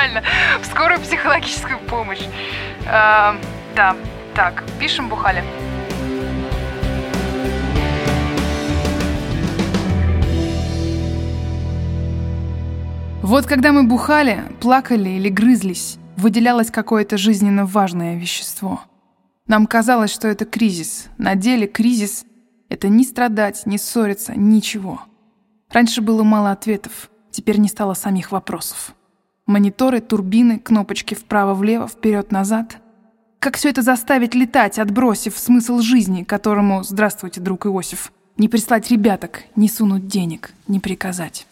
правильно? В скорую психологическую помощь. А, да, так, пишем Бухали. Вот когда мы бухали, плакали или грызлись, выделялось какое-то жизненно важное вещество. Нам казалось, что это кризис. На деле кризис — это не страдать, не ссориться, ничего. Раньше было мало ответов, теперь не стало самих вопросов. Мониторы, турбины, кнопочки вправо-влево, вперед-назад. Как все это заставить летать, отбросив смысл жизни, которому, здравствуйте, друг Иосиф, не прислать ребяток, не сунуть денег, не приказать.